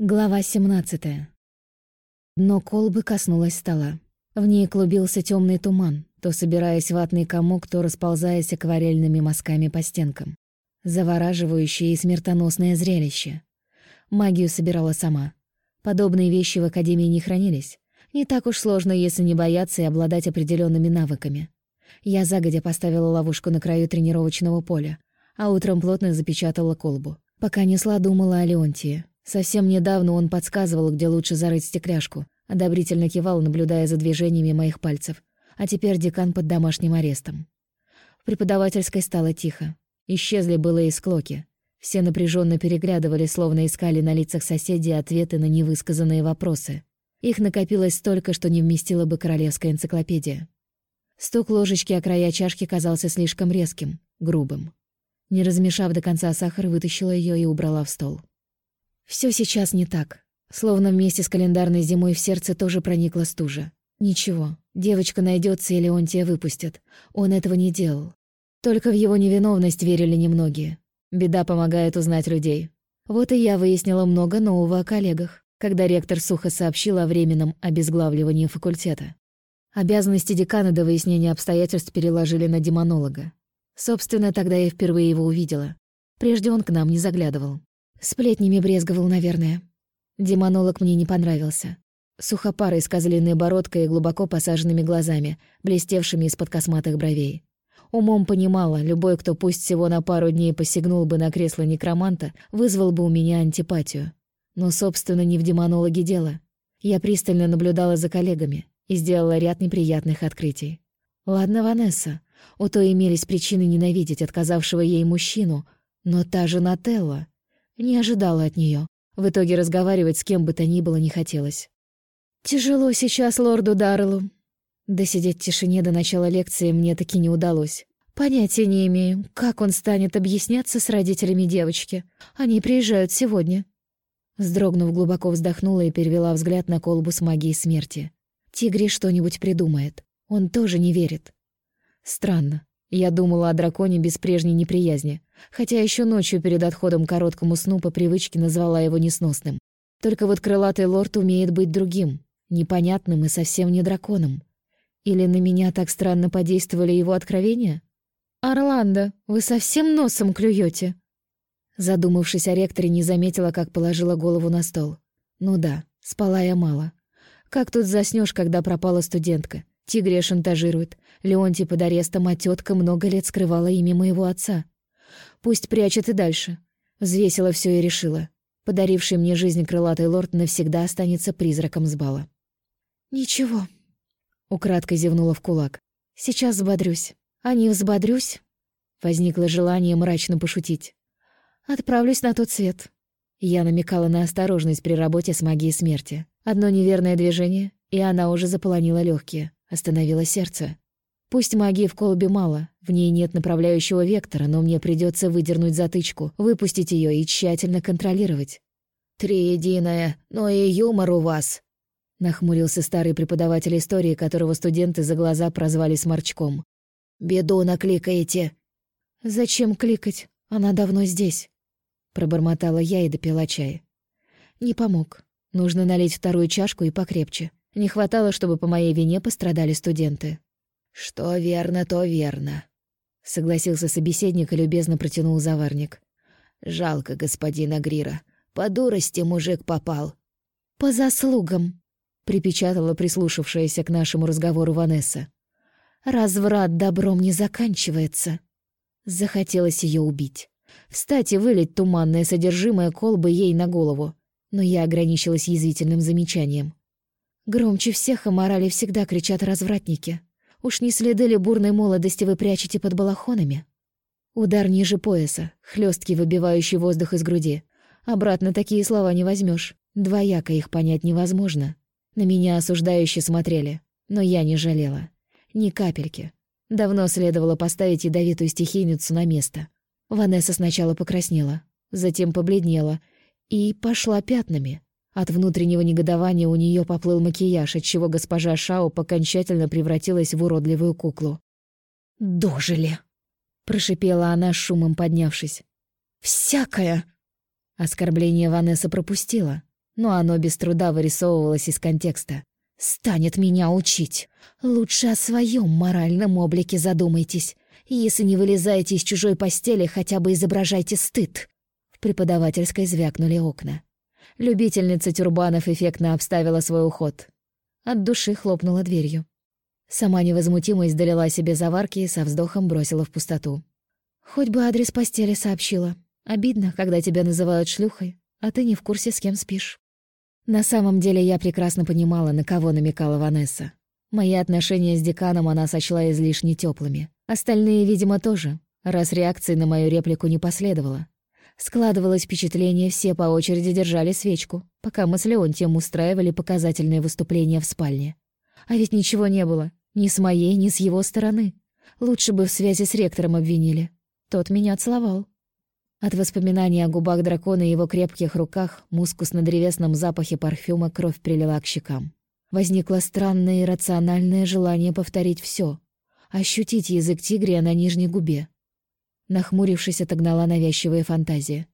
Глава 17. Дно колбы коснулось стола. В ней клубился темный туман, то собираясь ватный комок, то расползаясь акварельными мазками по стенкам. Завораживающее и смертоносное зрелище. Магию собирала сама. Подобные вещи в Академии не хранились. Не так уж сложно, если не бояться и обладать определенными навыками. Я загодя поставила ловушку на краю тренировочного поля, а утром плотно запечатала колбу. Пока несла, думала о Леонтии. Совсем недавно он подсказывал, где лучше зарыть стекляшку, одобрительно кивал, наблюдая за движениями моих пальцев. А теперь декан под домашним арестом. В преподавательской стало тихо. Исчезли было и склоки. Все напряженно переглядывали, словно искали на лицах соседей ответы на невысказанные вопросы. Их накопилось столько, что не вместила бы королевская энциклопедия. Стук ложечки о края чашки казался слишком резким, грубым. Не размешав до конца сахар, вытащила ее и убрала в стол. Все сейчас не так. Словно вместе с календарной зимой в сердце тоже проникла стужа. Ничего, девочка найдется и Леонтия выпустят. Он этого не делал. Только в его невиновность верили немногие. Беда помогает узнать людей. Вот и я выяснила много нового о коллегах, когда ректор сухо сообщил о временном обезглавливании факультета. Обязанности декана до выяснения обстоятельств переложили на демонолога. Собственно, тогда я впервые его увидела. Прежде он к нам не заглядывал. Сплетнями брезговал, наверное. Демонолог мне не понравился. Сухопарый с козлиной бородкой и глубоко посаженными глазами, блестевшими из-под косматых бровей. Умом понимала, любой, кто пусть всего на пару дней посягнул бы на кресло некроманта, вызвал бы у меня антипатию. Но, собственно, не в демонологе дело. Я пристально наблюдала за коллегами и сделала ряд неприятных открытий. Ладно, Ванесса, у той имелись причины ненавидеть отказавшего ей мужчину, но та же Нателла — не ожидала от нее. В итоге разговаривать с кем бы то ни было не хотелось. «Тяжело сейчас лорду Дарреллу». Досидеть в тишине до начала лекции мне таки не удалось. Понятия не имею, как он станет объясняться с родителями девочки. Они приезжают сегодня. Вздрогнув, глубоко вздохнула и перевела взгляд на колбу с магией смерти. Тигри что-нибудь придумает. Он тоже не верит. Странно. Я думала о драконе без прежней неприязни, хотя еще ночью перед отходом к короткому сну по привычке назвала его несносным. Только вот крылатый лорд умеет быть другим, непонятным и совсем не драконом. Или на меня так странно подействовали его откровения? «Орландо, вы совсем носом клюете? Задумавшись о ректоре, не заметила, как положила голову на стол. Ну да, спала я мало. Как тут заснешь, когда пропала студентка? Тигрия шантажирует. Леонтий под арестом, а тетка много лет скрывала имя моего отца. Пусть прячет и дальше. Взвесила все и решила. Подаривший мне жизнь крылатый лорд навсегда останется призраком с бала. «Ничего», — украдкой зевнула в кулак. «Сейчас взбодрюсь. А не взбодрюсь?» Возникло желание мрачно пошутить. «Отправлюсь на тот свет». Я намекала на осторожность при работе с магией смерти. Одно неверное движение, и она уже заполонила легкие. Остановило сердце. Пусть магии в колбе мало, в ней нет направляющего вектора, но мне придется выдернуть затычку, выпустить ее и тщательно контролировать. «Триединая, но и юмор у вас!» Нахмурился старый преподаватель истории, которого студенты за глаза прозвали сморчком. «Беду накликаете!» «Зачем кликать? Она давно здесь!» Пробормотала я и допила чай. Не помог. Нужно налить вторую чашку и покрепче. Не хватало, чтобы по моей вине пострадали студенты. «Что верно, то верно», — согласился собеседник и любезно протянул заварник. «Жалко господина Грира. По дурости мужик попал». «По заслугам», — припечатала прислушавшаяся к нашему разговору Ванесса. «Разврат добром не заканчивается». Захотелось ее убить. Встать и вылить туманное содержимое колбы ей на голову. Но я ограничилась язвительным замечанием. Громче всех о морали всегда кричат развратники. Уж не следы ли бурной молодости вы прячете под балахонами? Удар ниже пояса, хлесткий, выбивающий воздух из груди. Обратно такие слова не возьмешь. Двояко их понять невозможно. На меня осуждающе смотрели, но я не жалела. Ни капельки. Давно следовало поставить ядовитую стихийницу на место. Ванесса сначала покраснела, затем побледнела и пошла пятнами. От внутреннего негодования у нее поплыл макияж, отчего госпожа Шауп окончательно превратилась в уродливую куклу. «Дожили!» — прошипела она, шумом поднявшись. «Всякое!» Оскорбление Ванесса пропустила, но оно без труда вырисовывалось из контекста. «Станет меня учить. Лучше о своем моральном облике задумайтесь. Если не вылезаете из чужой постели, хотя бы изображайте стыд». В преподавательской звякнули окна. Любительница тюрбанов эффектно обставила свой уход. От души хлопнула дверью. Сама невозмутимость долила себе заварки и со вздохом бросила в пустоту. Хоть бы адрес постели сообщила. Обидно, когда тебя называют шлюхой, а ты не в курсе, с кем спишь. На самом деле я прекрасно понимала, на кого намекала Ванесса. Мои отношения с деканом она сочла излишне теплыми. Остальные, видимо, тоже, раз реакции на мою реплику не последовало. Складывалось впечатление, все по очереди держали свечку, пока мы с Леонтием устраивали показательное выступление в спальне. А ведь ничего не было, ни с моей, ни с его стороны. Лучше бы в связи с ректором обвинили. Тот меня целовал. От воспоминаний о губах дракона и его крепких руках, мускусно-древесном запахе парфюма кровь прилила к щекам. Возникло странное иррациональное желание повторить все, ощутить язык тигря на нижней губе. Нахмурившись, отогнала навязчивые фантазии.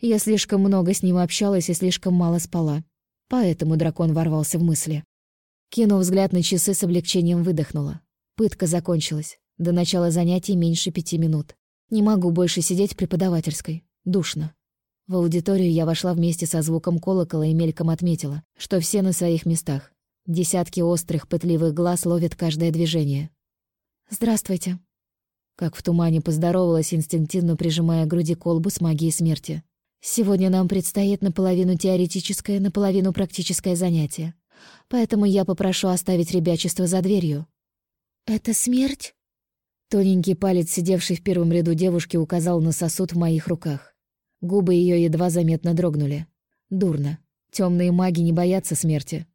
Я слишком много с ним общалась и слишком мало спала. Поэтому дракон ворвался в мысли. Кинув взгляд на часы, с облегчением выдохнула. Пытка закончилась. До начала занятий меньше пяти минут. Не могу больше сидеть в преподавательской. Душно. В аудиторию я вошла вместе со звуком колокола и мельком отметила, что все на своих местах. Десятки острых, пытливых глаз ловят каждое движение. «Здравствуйте». Как в тумане поздоровалась, инстинктивно прижимая к груди колбу с магией смерти. «Сегодня нам предстоит наполовину теоретическое, наполовину практическое занятие поэтому я попрошу оставить ребячество за дверью». «Это смерть?» Тоненький палец, сидевший в первом ряду девушки, указал на сосуд в моих руках. Губы ее едва заметно дрогнули. Дурно. Темные маги не боятся смерти.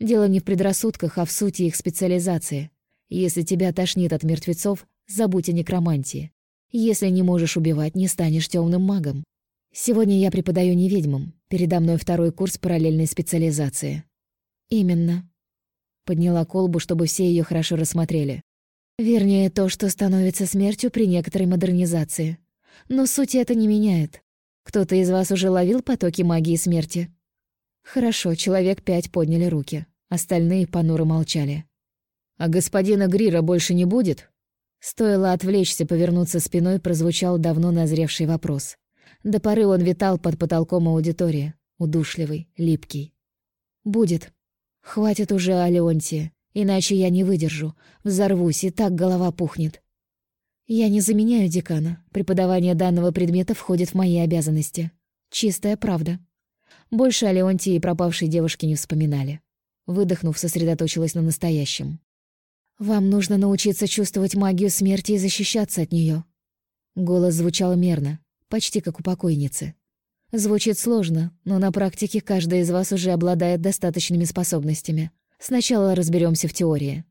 Дело не в предрассудках, а в сути их специализации. Если тебя тошнит от мертвецов, забудь о некромантии. Если не можешь убивать, не станешь темным магом. Сегодня я преподаю не ведьмам. Передо мной второй курс параллельной специализации. «Именно». Подняла колбу, чтобы все ее хорошо рассмотрели. Вернее, то, что становится смертью при некоторой модернизации. Но суть это не меняет. Кто-то из вас уже ловил потоки магии смерти? Хорошо, человек пять подняли руки. Остальные понуро молчали. «А господина Грира больше не будет?» Стоило отвлечься, повернуться спиной, прозвучал давно назревший вопрос. До поры он витал под потолком аудитории. Удушливый, липкий. «Будет», Хватит уже о Леонтии, иначе я не выдержу, взорвусь, и так голова пухнет. Я не заменяю декана. Преподавание данного предмета входит в мои обязанности. Чистая правда. Больше о Леонтии и пропавшей девушке не вспоминали. Выдохнув, сосредоточилась на настоящем. «Вам нужно научиться чувствовать магию смерти и защищаться от нее. Голос звучал мерно, почти как у покойницы. Звучит сложно, но на практике каждый из вас уже обладает достаточными способностями. Сначала разберемся в теории.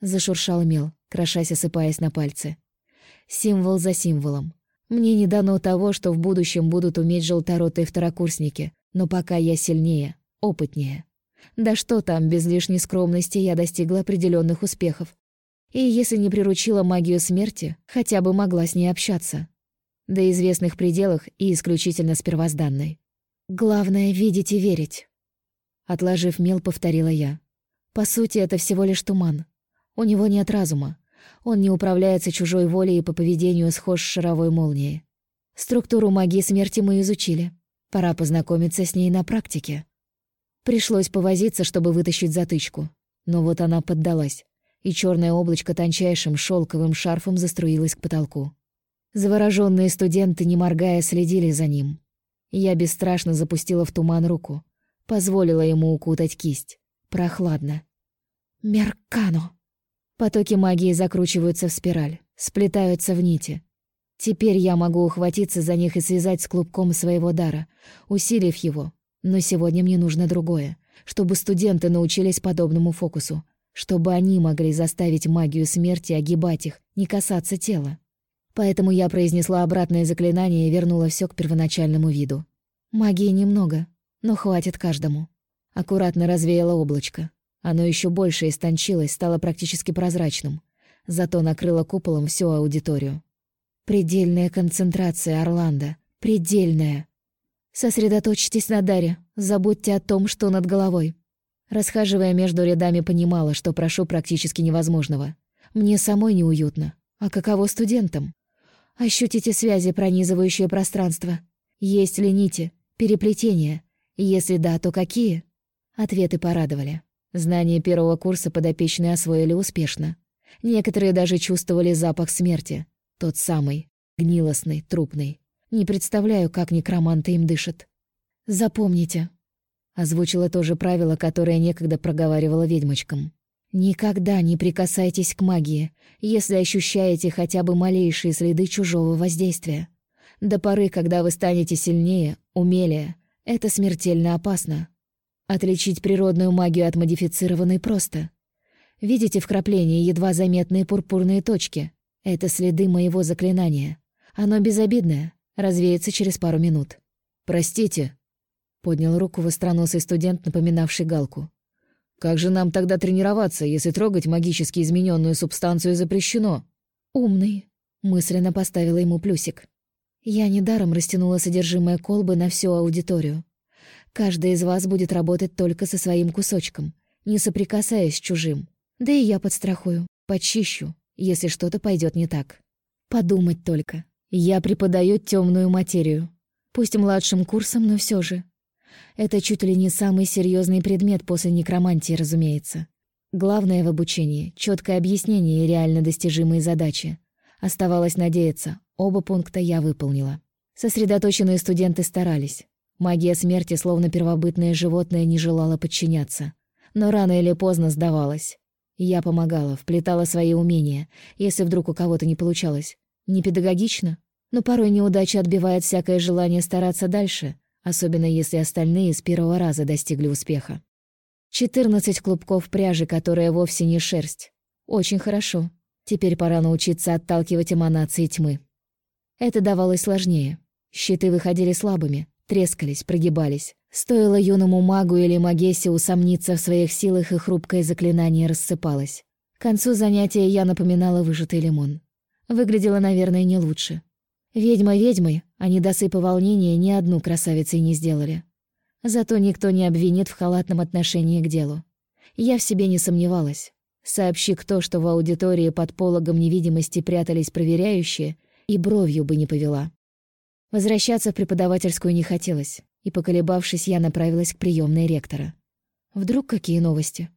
Зашуршал мел, крошась осыпаясь на пальцы. Символ за символом. Мне не дано того, что в будущем будут уметь желторотые второкурсники, но пока я сильнее, опытнее. Да что там, без лишней скромности я достигла определенных успехов. И если не приручила магию смерти, хотя бы могла с ней общаться до известных пределах и исключительно с первозданной. Главное — видеть и верить. Отложив мел, повторила я. По сути, это всего лишь туман. У него нет разума. Он не управляется чужой волей и по поведению схож с шаровой молнией. Структуру магии смерти мы изучили. Пора познакомиться с ней на практике. Пришлось повозиться, чтобы вытащить затычку. Но вот она поддалась, и черное облачко тончайшим шелковым шарфом заструилось к потолку. Завороженные студенты, не моргая, следили за ним. Я бесстрашно запустила в туман руку. Позволила ему укутать кисть. Прохладно. Меркано. Потоки магии закручиваются в спираль, сплетаются в нити. Теперь я могу ухватиться за них и связать с клубком своего дара, усилив его. Но сегодня мне нужно другое, чтобы студенты научились подобному фокусу, чтобы они могли заставить магию смерти огибать их, не касаться тела. Поэтому я произнесла обратное заклинание и вернула все к первоначальному виду. Магии немного, но хватит каждому. Аккуратно развеяла облачко. Оно еще больше истончилось, стало практически прозрачным. Зато накрыло куполом всю аудиторию. Предельная концентрация, Орландо. Предельная. Сосредоточьтесь на даре, забудьте о том, что над головой. Расхаживая между рядами, понимала, что прошу практически невозможного. Мне самой неуютно. А каково студентам? Ощутите связи, пронизывающие пространство. Есть ли нити, переплетения? Если да, то какие? Ответы порадовали. Знания первого курса подопечные освоили успешно. Некоторые даже чувствовали запах смерти. Тот самый, гнилостный, трупный. Не представляю, как некроманты им дышат. «Запомните», — озвучила то же правило, которое некогда проговаривала ведьмочкам. «Никогда не прикасайтесь к магии, если ощущаете хотя бы малейшие следы чужого воздействия. До поры, когда вы станете сильнее, умелее, это смертельно опасно. Отличить природную магию от модифицированной просто. Видите вкрапления едва заметные пурпурные точки? Это следы моего заклинания. Оно безобидное, развеется через пару минут. «Простите», — поднял руку востроносый студент, напоминавший галку. «Как же нам тогда тренироваться, если трогать магически измененную субстанцию запрещено?» «Умный», — мысленно поставила ему плюсик. Я недаром растянула содержимое колбы на всю аудиторию. Каждый из вас будет работать только со своим кусочком, не соприкасаясь с чужим. Да и я подстрахую, почищу, если что-то пойдет не так. Подумать только. Я преподаю темную материю. Пусть младшим курсом, но все же. Это чуть ли не самый серьезный предмет после некромантии, разумеется. Главное в обучении — четкое объяснение и реально достижимые задачи. Оставалось надеяться, оба пункта я выполнила. Сосредоточенные студенты старались. Магия смерти, словно первобытное животное, не желала подчиняться. Но рано или поздно сдавалась. Я помогала, вплетала свои умения, если вдруг у кого-то не получалось. Не педагогично, но порой неудача отбивает всякое желание стараться дальше, особенно если остальные с первого раза достигли успеха. Четырнадцать клубков пряжи, которая вовсе не шерсть. Очень хорошо. Теперь пора научиться отталкивать эманации тьмы. Это давалось сложнее. Щиты выходили слабыми, трескались, прогибались. Стоило юному магу или магессе усомниться в своих силах, и хрупкое заклинание рассыпалось. К концу занятия я напоминала выжатый лимон. Выглядела, наверное, не лучше. Ведьма ведьмой, а недосыпа волнения ни одну красавицей не сделали. Зато никто не обвинит в халатном отношении к делу. Я в себе не сомневалась. Сообщи кто, что в аудитории под пологом невидимости прятались проверяющие, и бровью бы не повела. Возвращаться в преподавательскую не хотелось, и, поколебавшись, я направилась к приемной ректора. Вдруг какие новости?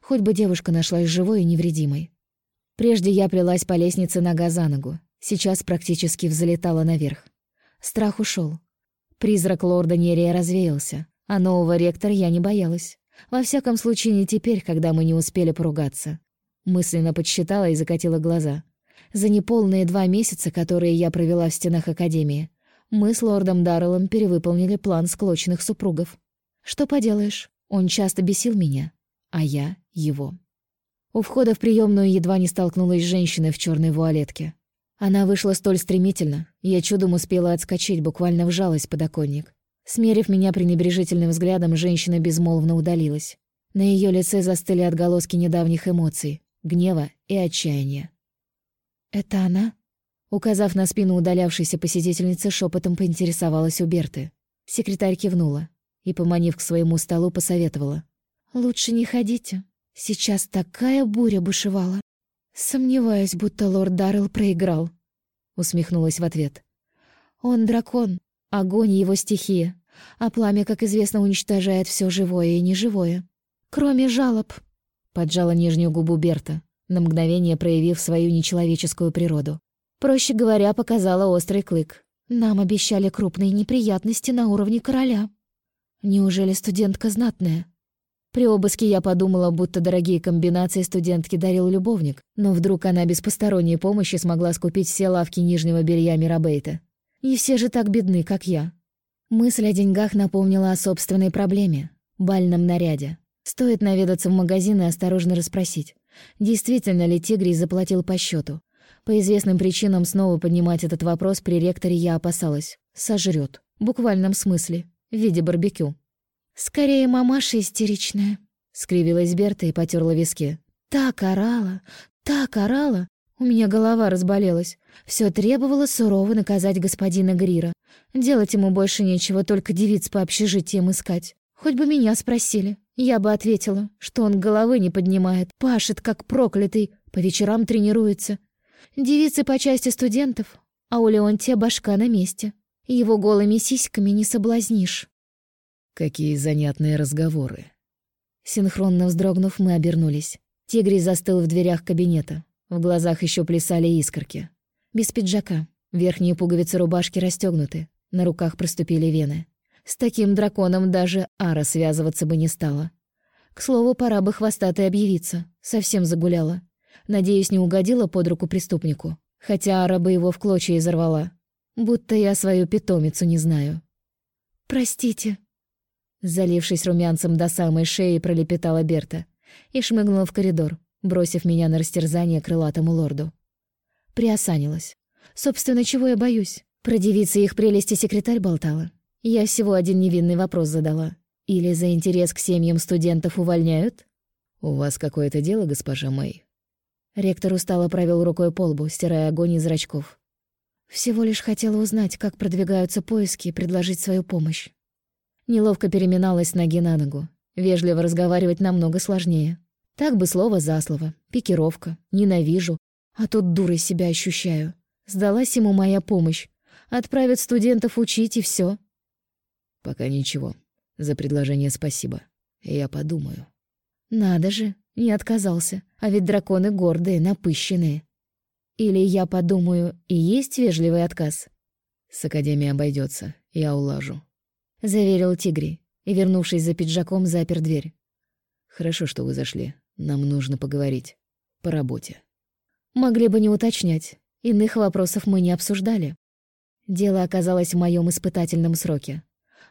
Хоть бы девушка нашлась живой и невредимой. Прежде я плелась по лестнице нога за ногу. Сейчас практически взлетала наверх. Страх ушел. Призрак лорда Нерия развеялся, а нового ректора я не боялась. Во всяком случае, не теперь, когда мы не успели поругаться. Мысленно подсчитала и закатила глаза. За неполные два месяца, которые я провела в стенах Академии, мы с лордом Дарреллом перевыполнили план склочных супругов. Что поделаешь, он часто бесил меня, а я — его. У входа в приемную едва не столкнулась с женщиной в черной вуалетке. Она вышла столь стремительно, я чудом успела отскочить, буквально вжалась в подоконник. Смерив меня пренебрежительным взглядом, женщина безмолвно удалилась. На ее лице застыли отголоски недавних эмоций, гнева и отчаяния. «Это она?» Указав на спину удалявшейся посетительницы, шепотом поинтересовалась у Берты. Секретарь кивнула и, поманив к своему столу, посоветовала. «Лучше не ходите. Сейчас такая буря бушевала. Сомневаюсь, будто лорд Даррелл проиграл. Усмехнулась в ответ. Он дракон, огонь — его стихия, а пламя, как известно, уничтожает все живое и неживое. Кроме жалоб. Поджала нижнюю губу Берта, на мгновение проявив свою нечеловеческую природу. Проще говоря, показала острый клык. Нам обещали крупные неприятности на уровне короля. Неужели студентка знатная? При обыске я подумала, будто дорогие комбинации студентки дарил любовник, но вдруг она без посторонней помощи смогла скупить все лавки нижнего белья Мирабейта. Не все же так бедны, как я. Мысль о деньгах напомнила о собственной проблеме — бальном наряде. Стоит наведаться в магазин и осторожно расспросить, действительно ли Тигрий заплатил по счету. По известным причинам снова поднимать этот вопрос при ректоре я опасалась. Сожрет. В буквальном смысле. В виде барбекю. «Скорее мамаша истеричная», — скривилась Берта и потерла виски. «Так орала, так орала, У меня голова разболелась. Все требовало сурово наказать господина Грира. Делать ему больше нечего, только девиц по общежитиям искать. Хоть бы меня спросили. Я бы ответила, что он головы не поднимает, пашет, как проклятый, по вечерам тренируется. Девицы по части студентов, а у Леонтия башка на месте. Его голыми сиськами не соблазнишь. Какие занятные разговоры. Синхронно вздрогнув, мы обернулись. Тигрий застыл в дверях кабинета. В глазах еще плясали искорки. Без пиджака. Верхние пуговицы рубашки расстегнуты. На руках проступили вены. С таким драконом даже Ара связываться бы не стала. К слову, пора бы хвостатой объявиться. Совсем загуляла. Надеюсь, не угодила под руку преступнику. Хотя Ара бы его в клочья изорвала. Будто я свою питомицу не знаю. «Простите», Залившись румянцем до самой шеи, пролепетала Берта и шмыгнула в коридор, бросив меня на растерзание крылатому лорду. Приосанилась. Собственно, чего я боюсь? Про девицы их прелести секретарь болтала. Я всего один невинный вопрос задала. Или за интерес к семьям студентов увольняют? «У вас какое-то дело, госпожа Мэй?» Ректор устало провел рукой по лбу, стирая огонь из зрачков. Всего лишь хотела узнать, как продвигаются поиски и предложить свою помощь. Неловко переминалась ноги на ногу. Вежливо разговаривать намного сложнее. Так бы слово за слово. Пикировка. Ненавижу. А тут дурой себя ощущаю. Сдалась ему моя помощь. Отправят студентов учить, и все. Пока ничего. За предложение спасибо. Я подумаю. Надо же, не отказался. А ведь драконы гордые, напыщенные. Или я подумаю, и есть вежливый отказ? С Академией обойдется, я улажу заверил Тигри и, вернувшись за пиджаком, запер дверь. «Хорошо, что вы зашли. Нам нужно поговорить. По работе». Могли бы не уточнять. Иных вопросов мы не обсуждали. Дело оказалось в моем испытательном сроке.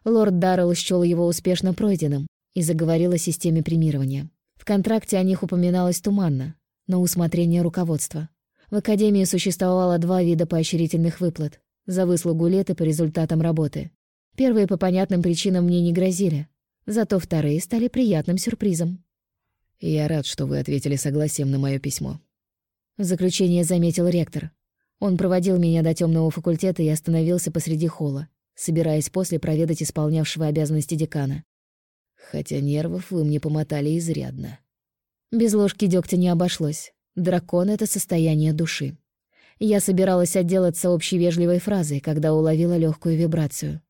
Лорд Даррелл счёл его успешно пройденным и заговорил о системе премирования. В контракте о них упоминалось туманно, на усмотрение руководства. В Академии существовало два вида поощрительных выплат — за выслугу лет и по результатам работы, Первые по понятным причинам мне не грозили, зато вторые стали приятным сюрпризом. «Я рад, что вы ответили согласием на мое письмо». В заключение заметил ректор. Он проводил меня до темного факультета и остановился посреди холла, собираясь после проведать исполнявшего обязанности декана. «Хотя нервов вы мне помотали изрядно». Без ложки дегтя не обошлось. Дракон — это состояние души. Я собиралась отделаться общей вежливой фразой, когда уловила легкую вибрацию.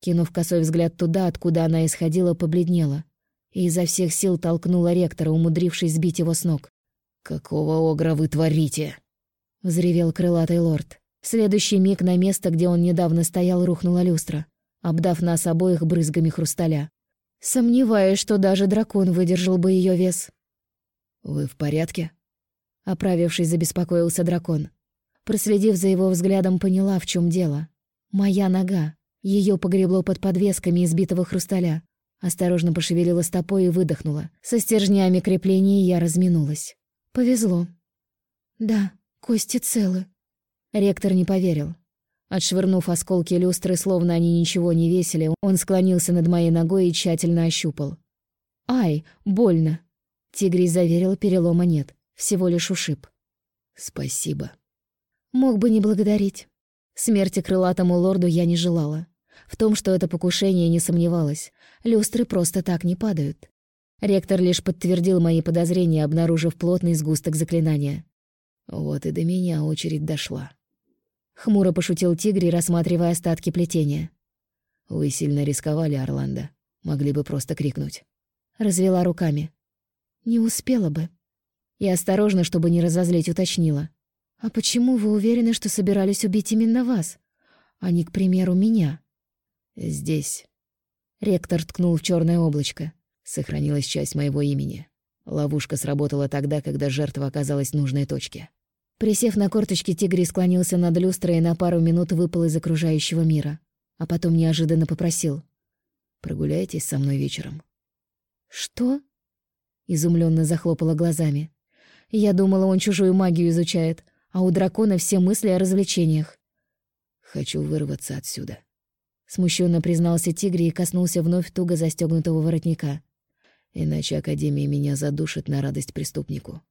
Кинув косой взгляд туда, откуда она исходила, побледнела. И изо всех сил толкнула ректора, умудрившись сбить его с ног. «Какого огра вы творите?» — взревел крылатый лорд. В следующий миг на место, где он недавно стоял, рухнула люстра, обдав нас обоих брызгами хрусталя. Сомневаюсь, что даже дракон выдержал бы ее вес. «Вы в порядке?» Оправившись, забеспокоился дракон. Проследив за его взглядом, поняла, в чем дело. «Моя нога. Ее погребло под подвесками избитого хрусталя. Осторожно пошевелила стопой и выдохнула. Со стержнями крепления я разминулась. Повезло. Да, кости целы. Ректор не поверил. Отшвырнув осколки люстры, словно они ничего не весили, он склонился над моей ногой и тщательно ощупал. «Ай, больно!» Тигрий заверил, перелома нет, всего лишь ушиб. «Спасибо». Мог бы не благодарить. Смерти крылатому лорду я не желала. В том, что это покушение, не сомневалась. Люстры просто так не падают. Ректор лишь подтвердил мои подозрения, обнаружив плотный сгусток заклинания. Вот и до меня очередь дошла. Хмуро пошутил Тигри, рассматривая остатки плетения. «Вы сильно рисковали, Орландо. Могли бы просто крикнуть». Развела руками. «Не успела бы». И осторожно, чтобы не разозлить, уточнила. «А почему вы уверены, что собирались убить именно вас, а не, к примеру, меня?» «Здесь». Ректор ткнул в черное облачко. Сохранилась часть моего имени. Ловушка сработала тогда, когда жертва оказалась в нужной точке. Присев на корточки, Тигри склонился над люстрой и на пару минут выпал из окружающего мира. А потом неожиданно попросил. «Прогуляйтесь со мной вечером». «Что?» Изумленно захлопала глазами. Я думала, он чужую магию изучает, а у дракона все мысли о развлечениях. «Хочу вырваться отсюда», Смущенно признался Тигри и коснулся вновь туго застегнутого воротника. Иначе Академия меня задушит на радость преступнику.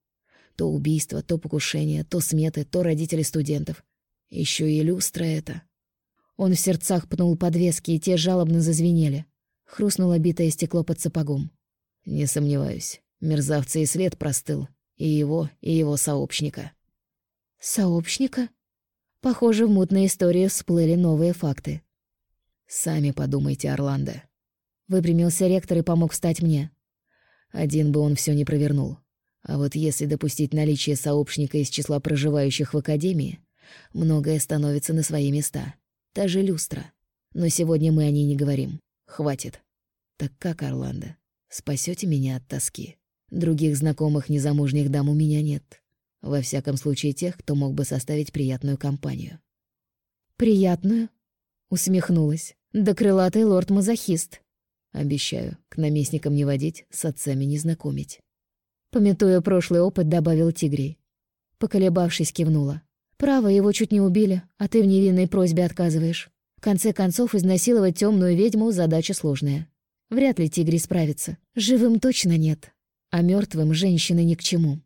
То убийство, то покушение, то сметы, то родители студентов. Еще и люстра это. Он в сердцах пнул подвески, и те жалобно зазвенели. Хрустнуло битое стекло под сапогом. Не сомневаюсь, мерзавцы и след простыл. И его, и его сообщника. Сообщника? Похоже, в мутной истории всплыли новые факты. Сами подумайте, Орландо. Выпрямился ректор и помог встать мне. Один бы он все не провернул. А вот если допустить наличие сообщника из числа проживающих в Академии, многое становится на свои места. Та же люстра. Но сегодня мы о ней не говорим. Хватит. Так как, Орландо, спасете меня от тоски? Других знакомых незамужних дам у меня нет. Во всяком случае, тех, кто мог бы составить приятную компанию. «Приятную?» — усмехнулась. «Да крылатый лорд-мазохист». «Обещаю, к наместникам не водить, с отцами не знакомить». Пометуя прошлый опыт, добавил Тигрей. Поколебавшись, кивнула. «Право, его чуть не убили, а ты в невинной просьбе отказываешь. В конце концов, изнасиловать темную ведьму — задача сложная. Вряд ли Тигрей справится. Живым точно нет, а мертвым женщины ни к чему».